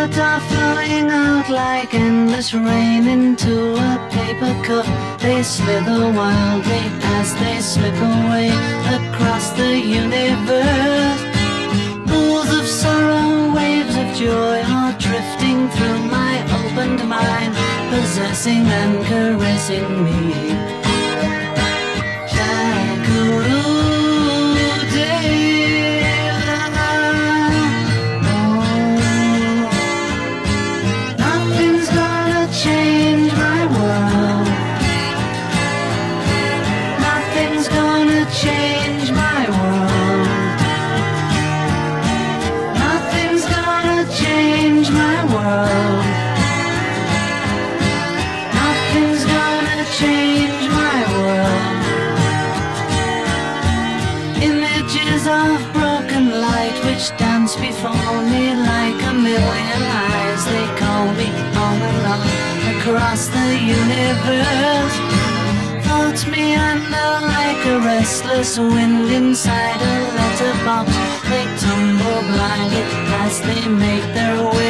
that are flowing out like endless rain into a paper cup. They slither wildly as they slip away across the universe. Pools of sorrow, waves of joy are drifting through my opened mind, possessing and caressing me. Which dance before me like a million eyes. They call me on and across the universe. Thoughts meander like a restless wind inside a letterbox. They tumble blindly as they make their way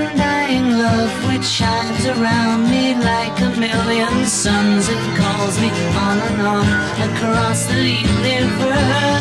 undying love which shines around me like a million suns. It calls me on and on across the universe.